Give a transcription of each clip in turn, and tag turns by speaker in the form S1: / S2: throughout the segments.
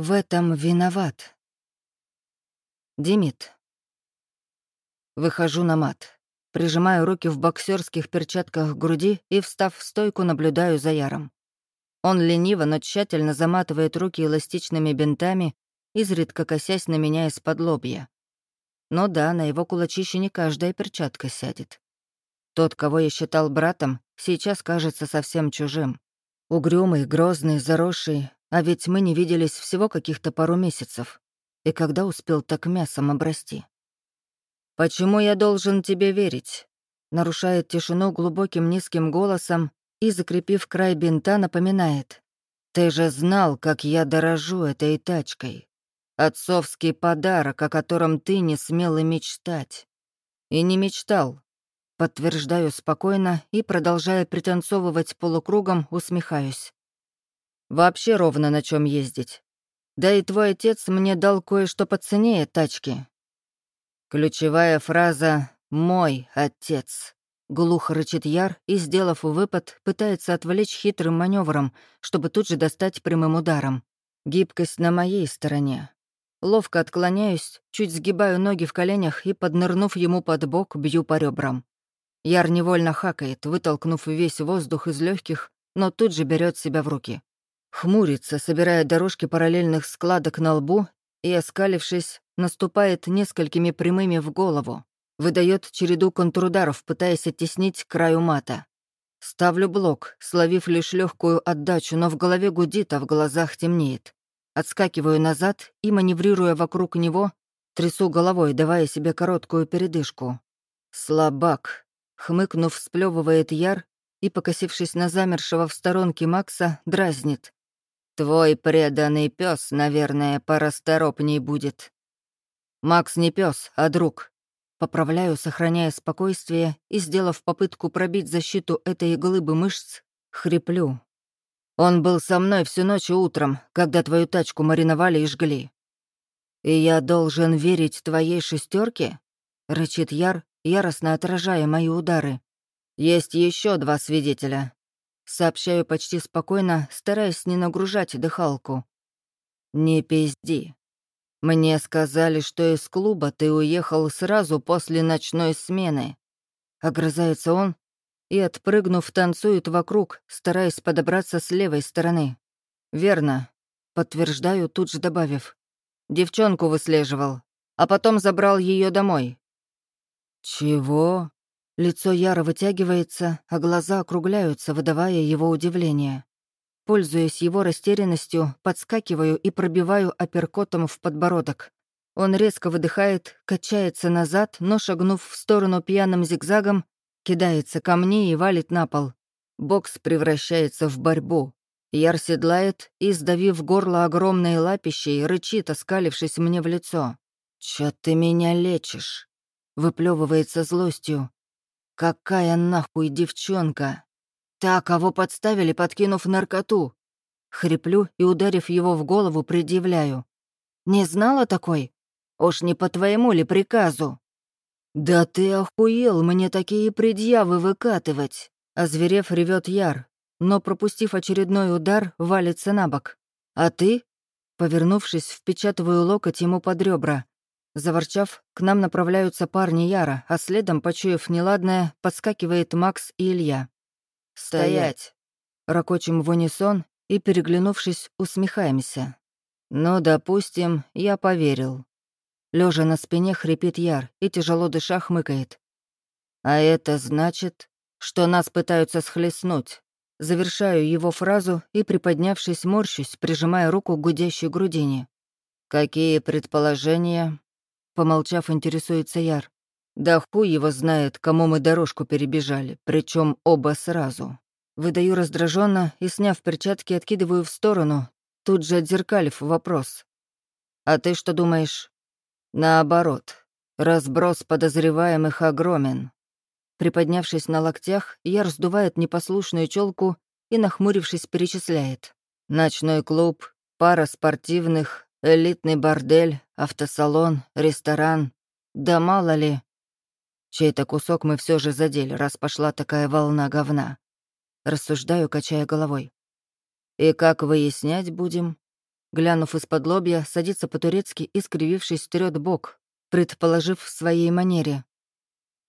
S1: в этом виноват. Димит. Выхожу на мат. Прижимаю руки в боксерских перчатках к груди и, встав в стойку, наблюдаю за Яром. Он лениво, но тщательно заматывает руки эластичными бинтами, изредка косясь на меня из-под лобья. Но да, на его кулачище не каждая перчатка сядет. Тот, кого я считал братом, сейчас кажется совсем чужим. Угрюмый, грозный, заросший, а ведь мы не виделись всего каких-то пару месяцев. И когда успел так мясом обрасти? «Почему я должен тебе верить?» Нарушает тишину глубоким низким голосом и, закрепив край бинта, напоминает. «Ты же знал, как я дорожу этой тачкой. Отцовский подарок, о котором ты не смел и мечтать. И не мечтал, Подтверждаю спокойно и, продолжая пританцовывать полукругом, усмехаюсь. Вообще ровно на чем ездить. Да и твой отец мне дал кое-что поценнее тачки. Ключевая фраза «мой отец». Глухо рычит Яр и, сделав выпад, пытается отвлечь хитрым маневром, чтобы тут же достать прямым ударом. Гибкость на моей стороне. Ловко отклоняюсь, чуть сгибаю ноги в коленях и, поднырнув ему под бок, бью по ребрам. Яр невольно хакает, вытолкнув весь воздух из легких, но тут же берет себя в руки. Хмурится, собирая дорожки параллельных складок на лбу и, оскалившись, наступает несколькими прямыми в голову. Выдает череду контрударов, пытаясь оттеснить краю мата. Ставлю блок, словив лишь легкую отдачу, но в голове гудит, а в глазах темнеет. Отскакиваю назад и, маневрируя вокруг него, трясу головой, давая себе короткую передышку. Слабак. Хмыкнув, сплевывает Яр и, покосившись на замершего в сторонке Макса, дразнит. «Твой преданный пес, наверное, порасторопней будет». «Макс не пес, а друг». Поправляю, сохраняя спокойствие и, сделав попытку пробить защиту этой глыбы мышц, хриплю. «Он был со мной всю ночь и утром, когда твою тачку мариновали и жгли». «И я должен верить твоей шестерке? рычит Яр, яростно отражая мои удары. «Есть еще два свидетеля». Сообщаю почти спокойно, стараясь не нагружать дыхалку. «Не пизди. Мне сказали, что из клуба ты уехал сразу после ночной смены». Огрызается он и, отпрыгнув, танцует вокруг, стараясь подобраться с левой стороны. «Верно», — подтверждаю, тут же добавив. «Девчонку выслеживал, а потом забрал ее домой, «Чего?» Лицо Яра вытягивается, а глаза округляются, выдавая его удивление. Пользуясь его растерянностью, подскакиваю и пробиваю апперкотом в подбородок. Он резко выдыхает, качается назад, но, шагнув в сторону пьяным зигзагом, кидается ко мне и валит на пол. Бокс превращается в борьбу. Яр седлает и, сдавив горло огромной лапищей, рычит, оскалившись мне в лицо. «Чё ты меня лечишь?» выплевывается злостью. «Какая нахуй девчонка! Та, кого подставили, подкинув наркоту!» Хриплю и, ударив его в голову, предъявляю. «Не знала такой? Уж не по твоему ли приказу?» «Да ты охуел мне такие предъявы выкатывать!» Озверев ревет Яр, но, пропустив очередной удар, валится на бок. «А ты?» Повернувшись, впечатываю локоть ему под ребра. Заворчав, к нам направляются парни Яра, а следом, почуяв неладное, подскакивает Макс и Илья. «Стоять!» Рокочем в унисон и, переглянувшись, усмехаемся. «Ну, допустим, я поверил». Лежа на спине хрипит Яр и, тяжело дыша, хмыкает. «А это значит, что нас пытаются схлестнуть». Завершаю его фразу и, приподнявшись, морщусь, прижимая руку к гудящей грудине. «Какие предположения?» Помолчав, интересуется Яр. Да хуй его знает, кому мы дорожку перебежали, причем оба сразу. Выдаю раздраженно и, сняв перчатки, откидываю в сторону, тут же отзеркалив вопрос. «А ты что думаешь?» «Наоборот. Разброс подозреваемых огромен». Приподнявшись на локтях, Яр сдувает непослушную челку и, нахмурившись, перечисляет. «Ночной клуб, пара спортивных, элитный бордель, автосалон, ресторан. Да мало ли. Чей-то кусок мы все же задели, раз пошла такая волна говна. Рассуждаю, качая головой. И как выяснять будем? глянув из-под лобья, садится по-турецки и, скривившись, вперед бок, предположив в своей манере.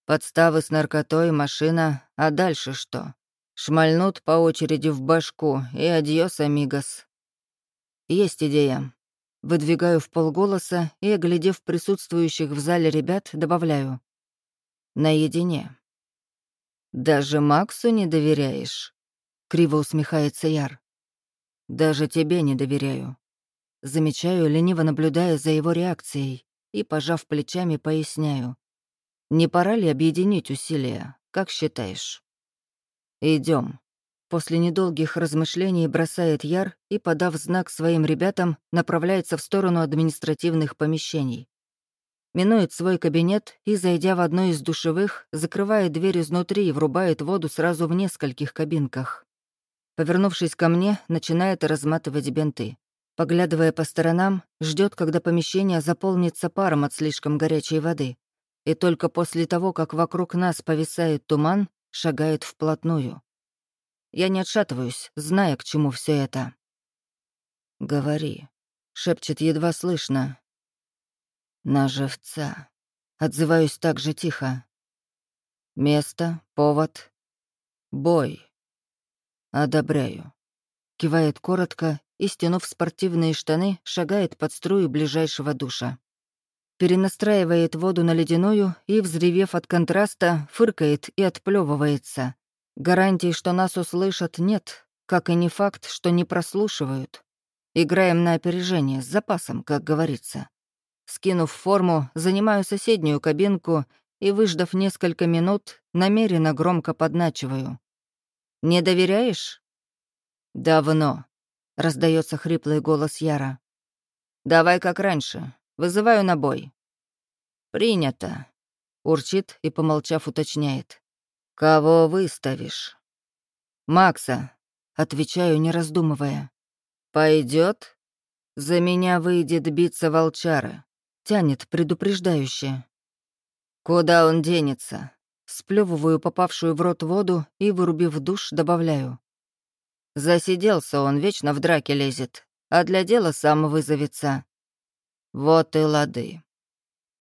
S1: Подставы с наркотой, машина, а дальше что? Шмальнут по очереди в башку и адьос, амигос. Есть идея. Выдвигаю в полголоса и, оглядев присутствующих в зале ребят, добавляю. Наедине. «Даже Максу не доверяешь?» — криво усмехается Яр. «Даже тебе не доверяю». Замечаю, лениво наблюдая за его реакцией, и, пожав плечами, поясняю. «Не пора ли объединить усилия? Как считаешь?» Идем. После недолгих размышлений бросает Яр и, подав знак своим ребятам, направляется в сторону административных помещений. Минует свой кабинет и, зайдя в одну из душевых, закрывает дверь изнутри и врубает воду сразу в нескольких кабинках. Повернувшись ко мне, начинает разматывать бинты. Поглядывая по сторонам, ждет, когда помещение заполнится паром от слишком горячей воды. И только после того, как вокруг нас повисает туман, шагает вплотную. Я не отшатываюсь, зная, к чему все это. «Говори», — шепчет едва слышно. «На живца». Отзываюсь так же тихо. «Место, повод, бой». «Одобряю». Кивает коротко и, стянув спортивные штаны, шагает под струю ближайшего душа. Перенастраивает воду на ледяную и, взревев от контраста, фыркает и отплевывается, Гарантий, что нас услышат, нет, как и не факт, что не прослушивают. Играем на опережение, с запасом, как говорится. Скинув форму, занимаю соседнюю кабинку и, выждав несколько минут, намеренно громко подначиваю. «Не доверяешь?» «Давно», — раздается хриплый голос Яра. «Давай как раньше. Вызываю на бой». «Принято», — урчит и, помолчав, уточняет. «Кого выставишь?» «Макса», — отвечаю, не раздумывая. Пойдет? За меня выйдет биться волчара», — тянет предупреждающе. «Куда он денется?» Сплёвываю попавшую в рот воду и, вырубив душ, добавляю. Засиделся он, вечно в драке лезет, а для дела сам вызовется. Вот и лады.